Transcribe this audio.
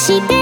して